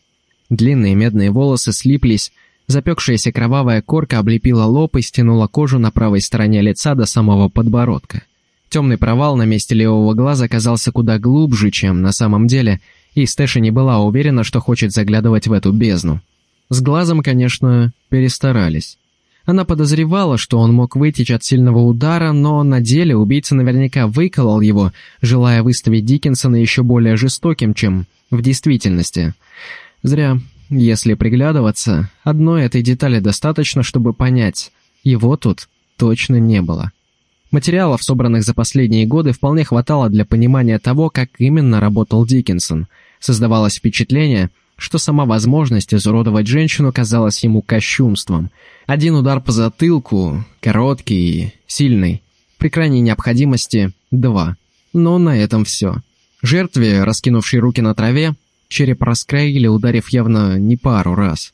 Длинные медные волосы слиплись, запекшаяся кровавая корка облепила лоб и стянула кожу на правой стороне лица до самого подбородка. Темный провал на месте левого глаза казался куда глубже, чем на самом деле, и Стэша не была уверена, что хочет заглядывать в эту бездну. С глазом, конечно, перестарались. Она подозревала, что он мог вытечь от сильного удара, но на деле убийца наверняка выколол его, желая выставить Диккенсона еще более жестоким, чем в действительности. Зря. Если приглядываться, одной этой детали достаточно, чтобы понять, его тут точно не было. Материалов, собранных за последние годы, вполне хватало для понимания того, как именно работал Диккенсон. Создавалось впечатление, что сама возможность изуродовать женщину казалась ему кощунством. Один удар по затылку, короткий и сильный. При крайней необходимости – два. Но на этом все. Жертве, раскинувшей руки на траве, череп раскроили, ударив явно не пару раз.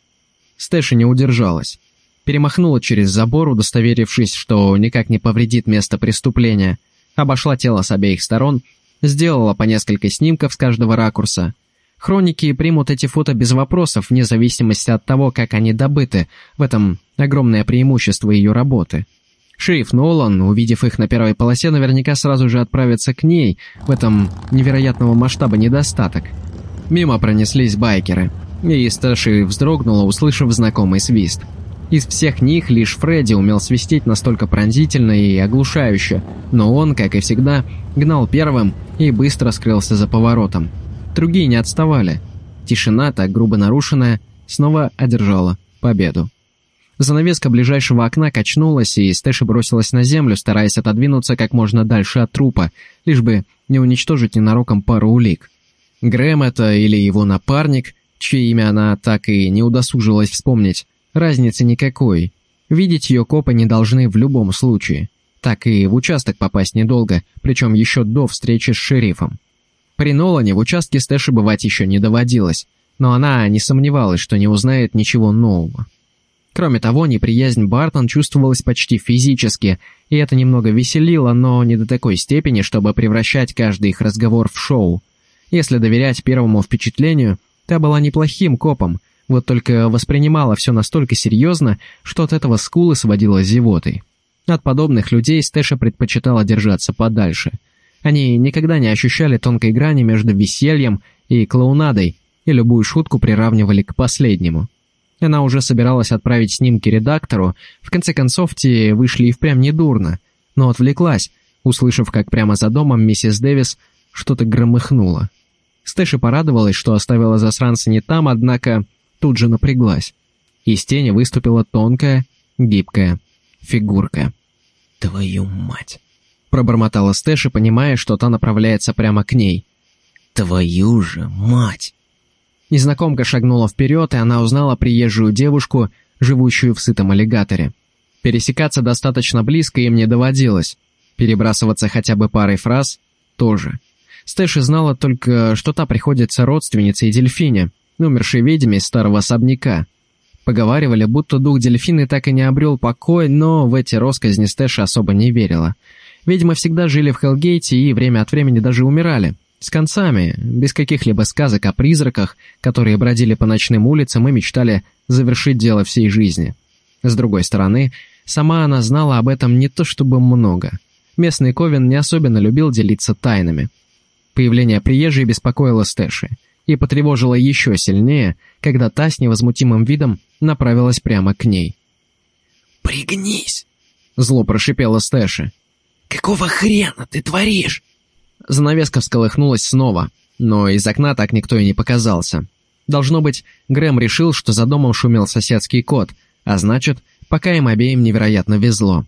Стэша не удержалась перемахнула через забор, удостоверившись, что никак не повредит место преступления, обошла тело с обеих сторон, сделала по несколько снимков с каждого ракурса. Хроники примут эти фото без вопросов, вне зависимости от того, как они добыты, в этом огромное преимущество ее работы. Шериф Нолан, увидев их на первой полосе, наверняка сразу же отправится к ней, в этом невероятного масштаба недостаток. Мимо пронеслись байкеры, и Стэши вздрогнула, услышав знакомый свист – из всех них лишь Фредди умел свистеть настолько пронзительно и оглушающе, но он, как и всегда, гнал первым и быстро скрылся за поворотом. Другие не отставали. Тишина, так грубо нарушенная, снова одержала победу. Занавеска ближайшего окна качнулась, и Стэши бросилась на землю, стараясь отодвинуться как можно дальше от трупа, лишь бы не уничтожить ненароком пару улик. Грэм это или его напарник, чье имя она так и не удосужилась вспомнить, Разницы никакой. Видеть ее копы не должны в любом случае. Так и в участок попасть недолго, причем еще до встречи с шерифом. При Нолане в участке Стэши бывать еще не доводилось, но она не сомневалась, что не узнает ничего нового. Кроме того, неприязнь Бартон чувствовалась почти физически, и это немного веселило, но не до такой степени, чтобы превращать каждый их разговор в шоу. Если доверять первому впечатлению, та была неплохим копом, вот только воспринимала все настолько серьезно, что от этого скулы сводила зевотой. От подобных людей Стэша предпочитала держаться подальше. Они никогда не ощущали тонкой грани между весельем и клоунадой, и любую шутку приравнивали к последнему. Она уже собиралась отправить снимки редактору, в конце концов те вышли и впрямь недурно, но отвлеклась, услышав, как прямо за домом миссис Дэвис что-то громыхнуло. Стэша порадовалась, что оставила засранца не там, однако тут же напряглась. Из тени выступила тонкая, гибкая фигурка. «Твою мать!» Пробормотала Стэша, понимая, что та направляется прямо к ней. «Твою же мать!» Незнакомка шагнула вперед, и она узнала приезжую девушку, живущую в сытом аллигаторе. Пересекаться достаточно близко им не доводилось. Перебрасываться хотя бы парой фраз – тоже. Стэша знала только, что та приходится родственницей дельфине, умершей ведьме из старого особняка. Поговаривали, будто дух дельфины так и не обрел покой, но в эти росказни Стэша особо не верила. Ведьмы всегда жили в Хелгейте и время от времени даже умирали. С концами, без каких-либо сказок о призраках, которые бродили по ночным улицам и мечтали завершить дело всей жизни. С другой стороны, сама она знала об этом не то чтобы много. Местный Ковен не особенно любил делиться тайнами. Появление приезжей беспокоило Стэши и потревожила еще сильнее, когда та с невозмутимым видом направилась прямо к ней. «Пригнись!» Зло прошипела Стэши. «Какого хрена ты творишь?» Занавеска всколыхнулась снова, но из окна так никто и не показался. Должно быть, Грэм решил, что за домом шумел соседский кот, а значит, пока им обеим невероятно везло.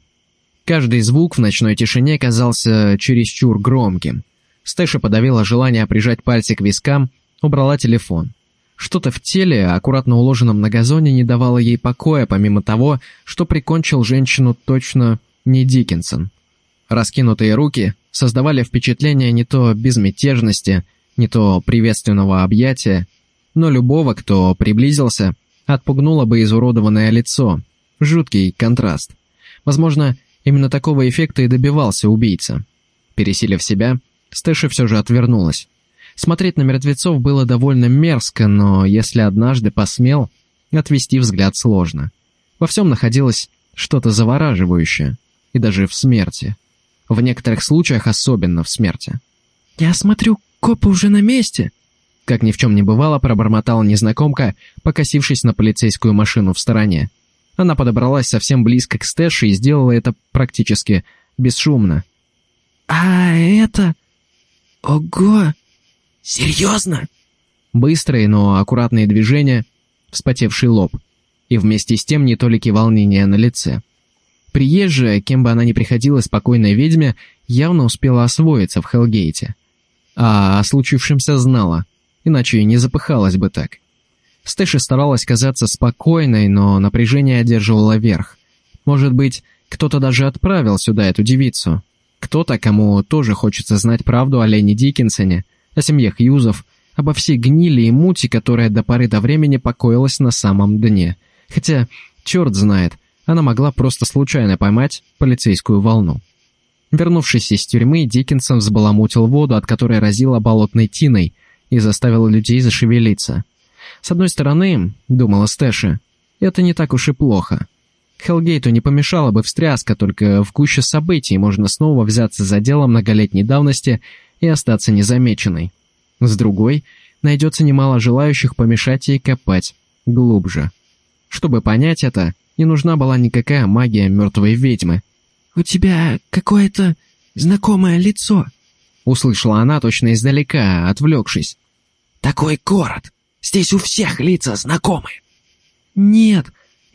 Каждый звук в ночной тишине казался чересчур громким. Стэша подавила желание прижать пальцы к вискам, убрала телефон. Что-то в теле, аккуратно уложенном на газоне, не давало ей покоя, помимо того, что прикончил женщину точно не Диккенсон. Раскинутые руки создавали впечатление не то безмятежности, не то приветственного объятия, но любого, кто приблизился, отпугнуло бы изуродованное лицо. Жуткий контраст. Возможно, именно такого эффекта и добивался убийца. Пересилив себя, Стэша все же отвернулась. Смотреть на мертвецов было довольно мерзко, но если однажды посмел, отвести взгляд сложно. Во всем находилось что-то завораживающее, и даже в смерти. В некоторых случаях особенно в смерти. «Я смотрю, копы уже на месте!» Как ни в чем не бывало, пробормотала незнакомка, покосившись на полицейскую машину в стороне. Она подобралась совсем близко к Стэше и сделала это практически бесшумно. «А это... Ого! Серьезно?» Быстрые, но аккуратные движения, вспотевший лоб. И вместе с тем не толики волнения на лице. Приезжая, кем бы она ни приходила спокойной ведьме, явно успела освоиться в Хелгейте. А о случившемся знала, иначе и не запыхалась бы так. Стэши старалась казаться спокойной, но напряжение одерживало верх. Может быть, кто-то даже отправил сюда эту девицу. Кто-то, кому тоже хочется знать правду о Лене Диккенсоне, о семье Хьюзов, обо всей гнили и мути, которая до поры до времени покоилась на самом дне. Хотя, черт знает, она могла просто случайно поймать полицейскую волну. Вернувшись из тюрьмы, Диккенсон взбаламутил воду, от которой разило болотной тиной, и заставил людей зашевелиться. С одной стороны, думала Стэша, это не так уж и плохо. Хелгейту не помешала бы встряска, только в куче событий можно снова взяться за дело многолетней давности и остаться незамеченной. С другой, найдется немало желающих помешать ей копать глубже. Чтобы понять это, не нужна была никакая магия мертвой ведьмы. «У тебя какое-то знакомое лицо», — услышала она точно издалека, отвлекшись. «Такой город! Здесь у всех лица знакомы!» «Нет,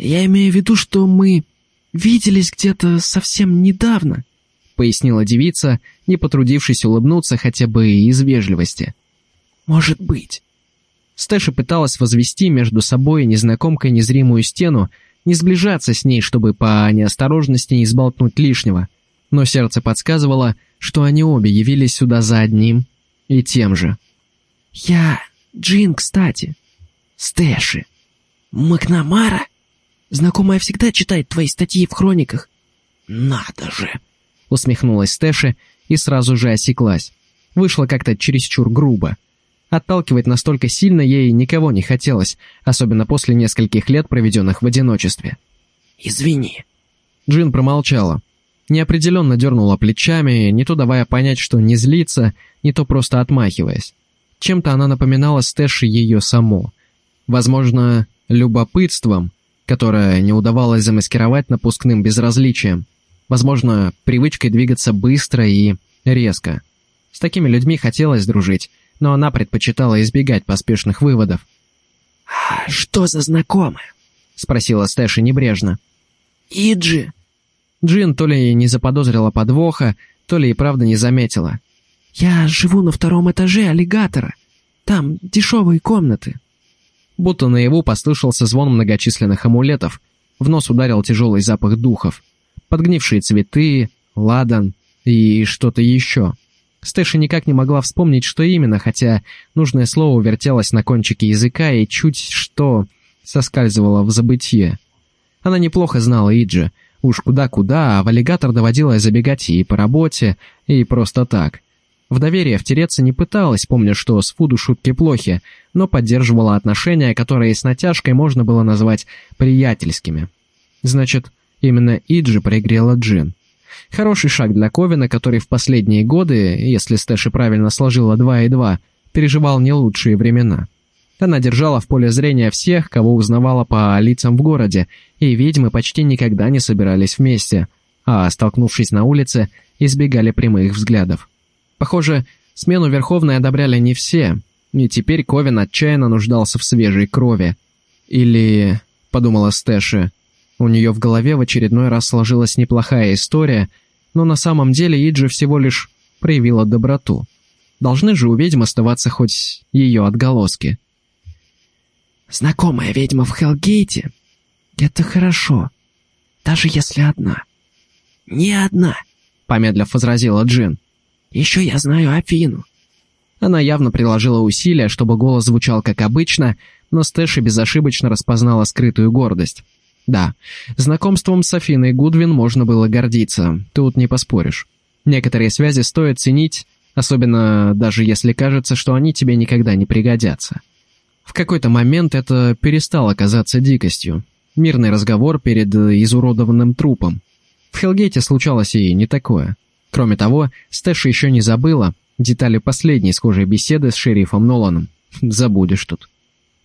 я имею в виду, что мы виделись где-то совсем недавно», — пояснила девица, не потрудившись улыбнуться хотя бы из вежливости. «Может быть». Стэша пыталась возвести между собой и незнакомкой незримую стену, не сближаться с ней, чтобы по неосторожности не сболтнуть лишнего. Но сердце подсказывало, что они обе явились сюда за одним и тем же. «Я Джин, кстати. Стэши. Макнамара? Знакомая всегда читает твои статьи в хрониках». «Надо же!» Усмехнулась Стэши и сразу же осеклась. Вышло как-то чересчур грубо. Отталкивать настолько сильно ей никого не хотелось, особенно после нескольких лет, проведенных в одиночестве. «Извини». Джин промолчала. Неопределенно дернула плечами, не то давая понять, что не злится, не то просто отмахиваясь. Чем-то она напоминала Стэши ее саму. Возможно, любопытством, которое не удавалось замаскировать напускным безразличием. Возможно, привычкой двигаться быстро и резко. С такими людьми хотелось дружить, но она предпочитала избегать поспешных выводов. «А что за знакомая?» — спросила Стэша небрежно. «Иджи». Джин то ли не заподозрила подвоха, то ли и правда не заметила. «Я живу на втором этаже аллигатора. Там дешевые комнаты». Будто наяву послышался звон многочисленных амулетов. В нос ударил тяжелый запах духов. Подгнившие цветы, ладан и что-то еще. Стэша никак не могла вспомнить, что именно, хотя нужное слово вертелось на кончике языка и чуть что соскальзывало в забытье. Она неплохо знала Иджи. Уж куда-куда, а в аллигатор доводилось забегать и по работе, и просто так. В доверие втереться не пыталась, помня, что с Фуду шутки плохи, но поддерживала отношения, которые с натяжкой можно было назвать приятельскими. Значит, именно Иджи пригрела Джин. Хороший шаг для Ковина, который в последние годы, если Стэши правильно сложила два и два, переживал не лучшие времена. Она держала в поле зрения всех, кого узнавала по лицам в городе, и ведьмы почти никогда не собирались вместе. а, столкнувшись на улице, избегали прямых взглядов. Похоже, смену Верховной одобряли не все, и теперь Ковин отчаянно нуждался в свежей крови. Или, подумала Стэши, у нее в голове в очередной раз сложилась неплохая история, но на самом деле Иджи всего лишь проявила доброту. Должны же у ведьм оставаться хоть ее отголоски. «Знакомая ведьма в Хелгейте — это хорошо, даже если одна». «Не одна», — помедлив возразила Джин. «Еще я знаю Афину». Она явно приложила усилия, чтобы голос звучал как обычно, но Стэши безошибочно распознала скрытую гордость. Да, знакомством с Афиной Гудвин можно было гордиться, тут не поспоришь. Некоторые связи стоит ценить, особенно даже если кажется, что они тебе никогда не пригодятся. В какой-то момент это перестало казаться дикостью. Мирный разговор перед изуродованным трупом. В Хелгейте случалось и не такое. Кроме того, Стэша еще не забыла детали последней схожей беседы с шерифом Ноланом. Забудешь тут.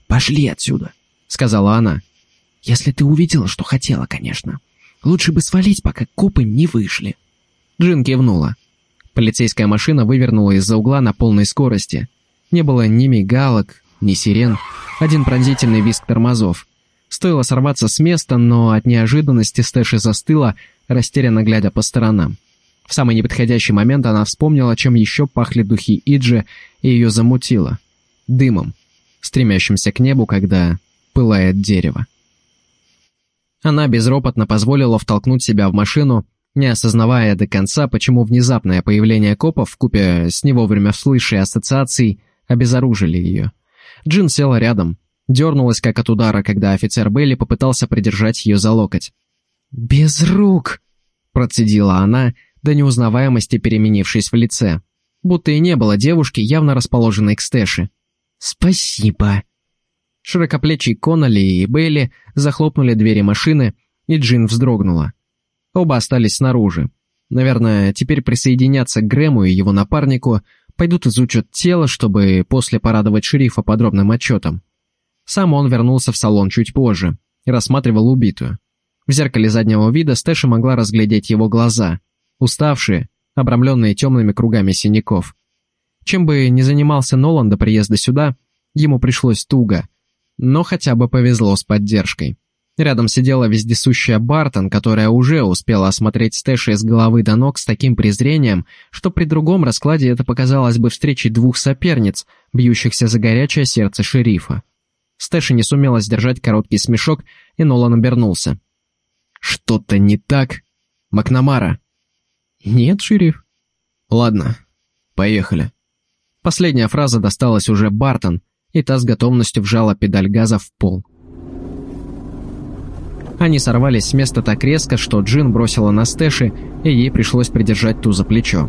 «Пошли отсюда», — сказала она. «Если ты увидела, что хотела, конечно. Лучше бы свалить, пока копы не вышли». Джин кивнула. Полицейская машина вывернула из-за угла на полной скорости. Не было ни мигалок, ни сирен, один пронзительный визг тормозов. Стоило сорваться с места, но от неожиданности Стэши застыла, растерянно глядя по сторонам. В самый неподходящий момент она вспомнила, чем еще пахли духи Иджи, и ее замутило. Дымом, стремящимся к небу, когда пылает дерево. Она безропотно позволила втолкнуть себя в машину, не осознавая до конца, почему внезапное появление копов, вкупе с не вовремя вслышей ассоциаций, обезоружили ее. Джин села рядом, дернулась как от удара, когда офицер Белли попытался придержать ее за локоть. «Без рук!» – процедила она, до неузнаваемости переменившись в лице. Будто и не было девушки, явно расположенной к Стэше. «Спасибо!» Широкоплечий Конноли и Белли захлопнули двери машины, и Джин вздрогнула. Оба остались снаружи. Наверное, теперь присоединятся к Грэму и его напарнику, пойдут изучат тело, чтобы после порадовать шерифа подробным отчетом. Сам он вернулся в салон чуть позже и рассматривал убитую. В зеркале заднего вида Стэша могла разглядеть его глаза, уставшие, обрамленные темными кругами синяков. Чем бы ни занимался Нолан до приезда сюда, ему пришлось туго, но хотя бы повезло с поддержкой. Рядом сидела вездесущая Бартон, которая уже успела осмотреть Стэши с головы до ног с таким презрением, что при другом раскладе это показалось бы встречей двух соперниц, бьющихся за горячее сердце шерифа. Стэши не сумела сдержать короткий смешок, и Нолан обернулся. «Что-то не так? Макнамара?» «Нет, шериф». «Ладно, поехали». Последняя фраза досталась уже Бартон, и та с готовностью вжала педаль газа в пол. Они сорвались с места так резко, что Джин бросила на Стэши, и ей пришлось придержать ту за плечо.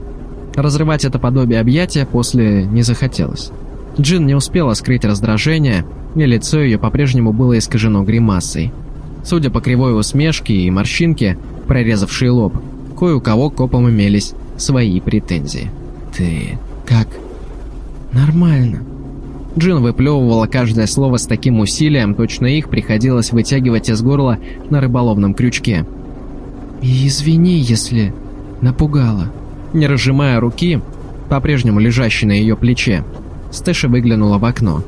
Разрывать это подобие объятия после не захотелось. Джин не успела скрыть раздражение, и лицо ее по-прежнему было искажено гримасой. Судя по кривой усмешке и морщинке, прорезавшей лоб, кое у кого копом имелись свои претензии. «Ты как?» «Нормально», Джин выплевывала каждое слово с таким усилием, точно их приходилось вытягивать из горла на рыболовном крючке. И «Извини, если напугала». Не разжимая руки, по-прежнему лежащей на ее плече, Стэша выглянула в окно.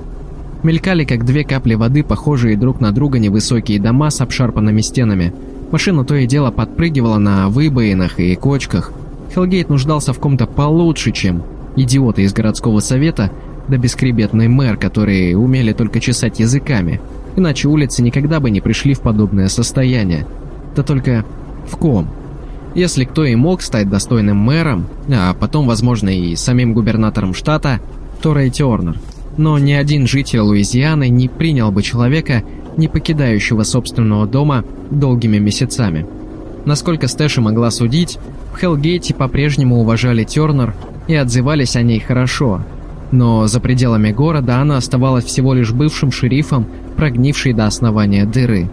Мелькали, как две капли воды, похожие друг на друга невысокие дома с обшарпанными стенами. Машина то и дело подпрыгивала на выбоинах и кочках. Хелгейт нуждался в ком-то получше, чем идиоты из городского совета – да бескребетный мэр, которые умели только чесать языками, иначе улицы никогда бы не пришли в подобное состояние. Да только в ком? Если кто и мог стать достойным мэром, а потом, возможно, и самим губернатором штата, то Рэй Тернер. Но ни один житель Луизианы не принял бы человека, не покидающего собственного дома долгими месяцами. Насколько Стэша могла судить, в Хелгейте по-прежнему уважали Тернер и отзывались о ней хорошо – но за пределами города она оставалась всего лишь бывшим шерифом, прогнившей до основания дыры.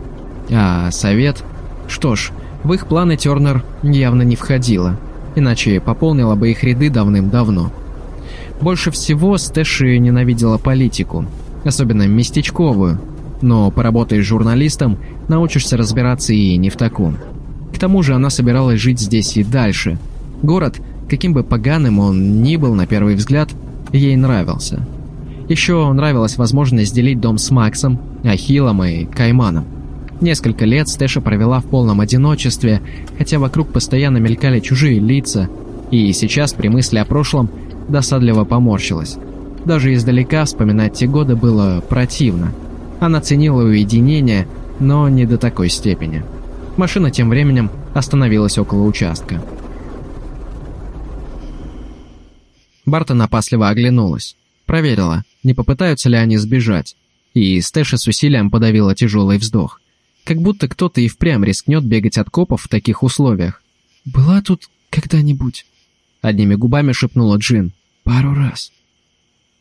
А совет? Что ж, в их планы Тернер явно не входила, иначе пополнила бы их ряды давным-давно. Больше всего Стэши ненавидела политику, особенно местечковую, но поработаешь журналистом, научишься разбираться и не в таком. К тому же она собиралась жить здесь и дальше. Город, каким бы поганым он ни был на первый взгляд, ей нравился. Еще нравилась возможность делить дом с Максом, Ахиллом и Кайманом. Несколько лет Стэша провела в полном одиночестве, хотя вокруг постоянно мелькали чужие лица, и сейчас при мысли о прошлом досадливо поморщилась. Даже издалека вспоминать те годы было противно. Она ценила уединение, но не до такой степени. Машина тем временем остановилась около участка. Бартон опасливо оглянулась. Проверила, не попытаются ли они сбежать. И Стэша с усилием подавила тяжелый вздох. Как будто кто-то и впрямь рискнет бегать от копов в таких условиях. «Была тут когда-нибудь?» Одними губами шепнула Джин. «Пару раз.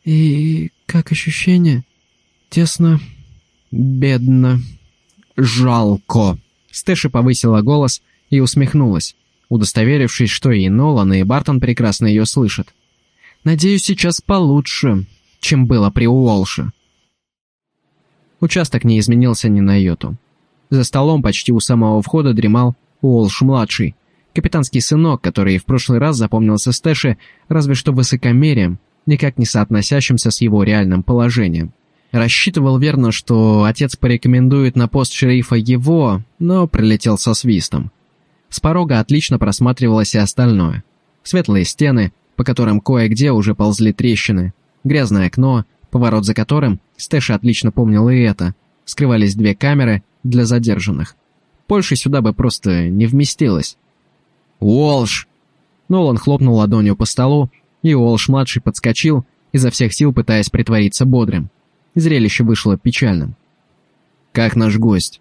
И как ощущение? Тесно, бедно, жалко». Стэша повысила голос и усмехнулась, удостоверившись, что и Нолан, и Бартон прекрасно ее слышат. «Надеюсь, сейчас получше, чем было при Уолше». Участок не изменился ни на йоту. За столом почти у самого входа дремал Уолш-младший, капитанский сынок, который в прошлый раз запомнился Стэше разве что высокомерием, никак не соотносящимся с его реальным положением. Рассчитывал верно, что отец порекомендует на пост шерифа его, но прилетел со свистом. С порога отлично просматривалось и остальное. Светлые стены, по которым кое-где уже ползли трещины, грязное окно, поворот за которым Стэша отлично помнил и это, скрывались две камеры для задержанных. Польша сюда бы просто не вместилась. «Уолш!» Нолан хлопнул ладонью по столу, и Уолш-младший подскочил, изо всех сил пытаясь притвориться бодрым. Зрелище вышло печальным. «Как наш гость?»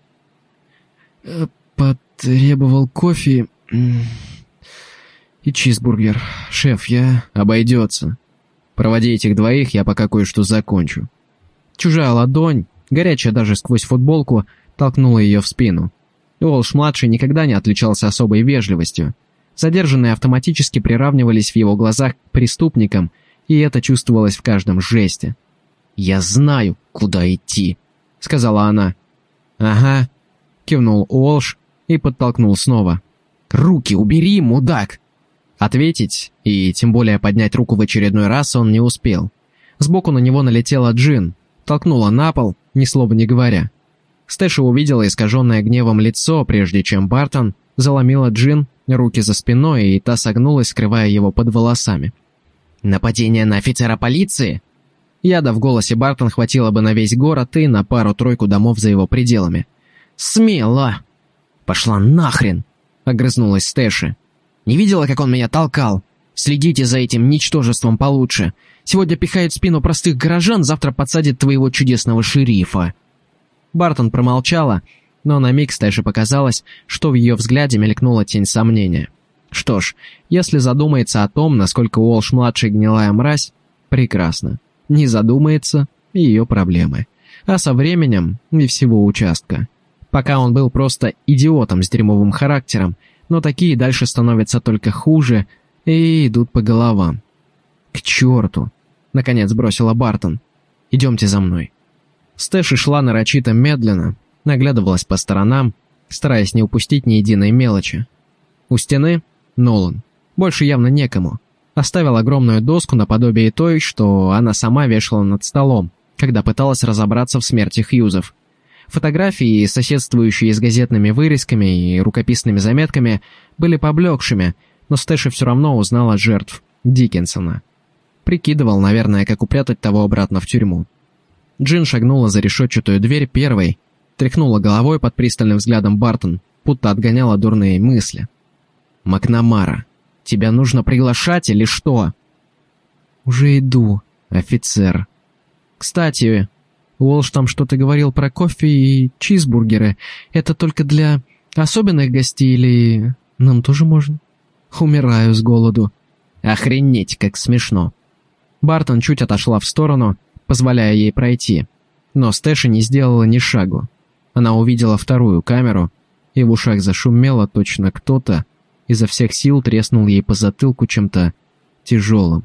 «Э, «Потребовал кофе и чизбургер. Шеф, я...» «Обойдется. Проводи этих двоих, я пока кое-что закончу». Чужая ладонь, горячая даже сквозь футболку, толкнула ее в спину. Уолш-младший никогда не отличался особой вежливостью. Задержанные автоматически приравнивались в его глазах к преступникам, и это чувствовалось в каждом жесте. «Я знаю, куда идти», — сказала она. «Ага», — кивнул Уолш и подтолкнул снова. «Руки убери, мудак!» Ответить, и тем более поднять руку в очередной раз он не успел. Сбоку на него налетела Джин, толкнула на пол, ни слова не говоря. Стэша увидела искаженное гневом лицо, прежде чем Бартон заломила Джин руки за спиной, и та согнулась, скрывая его под волосами. «Нападение на офицера полиции?» Яда в голосе Бартон хватило бы на весь город и на пару-тройку домов за его пределами. «Смело!» «Пошла нахрен!» — огрызнулась Стэши. «Не видела, как он меня толкал? Следите за этим ничтожеством получше. Сегодня пихает в спину простых горожан, завтра подсадит твоего чудесного шерифа». Бартон промолчала, но на миг Стэше показалось, что в ее взгляде мелькнула тень сомнения. Что ж, если задумается о том, насколько Уолш-младший гнилая мразь, прекрасно. Не задумается – ее проблемы. А со временем и всего участка. Пока он был просто идиотом с дерьмовым характером, но такие дальше становятся только хуже и идут по головам. «К черту!» – наконец бросила Бартон. «Идемте за мной». Стэши шла нарочито медленно, наглядывалась по сторонам, стараясь не упустить ни единой мелочи. У стены — Нолан. Больше явно некому. Оставил огромную доску наподобие той, что она сама вешала над столом, когда пыталась разобраться в смерти Хьюзов. Фотографии, соседствующие с газетными вырезками и рукописными заметками, были поблекшими, но Стэши все равно узнала жертв Диккенсона. Прикидывал, наверное, как упрятать того обратно в тюрьму. Джин шагнула за решетчатую дверь первой, тряхнула головой под пристальным взглядом Бартон, будто отгоняла дурные мысли. «Макнамара, тебя нужно приглашать или что?» «Уже иду, офицер». «Кстати, Уолш там что-то говорил про кофе и чизбургеры. Это только для особенных гостей или... Нам тоже можно?» «Умираю с голоду». «Охренеть, как смешно». Бартон чуть отошла в сторону, позволяя ей пройти. Но Стэша не сделала ни шагу. Она увидела вторую камеру, и в ушах зашумело точно кто-то, изо всех сил треснул ей по затылку чем-то тяжелым.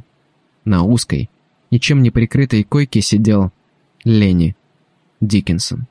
На узкой, ничем не прикрытой койке сидел Ленни Диккенсон.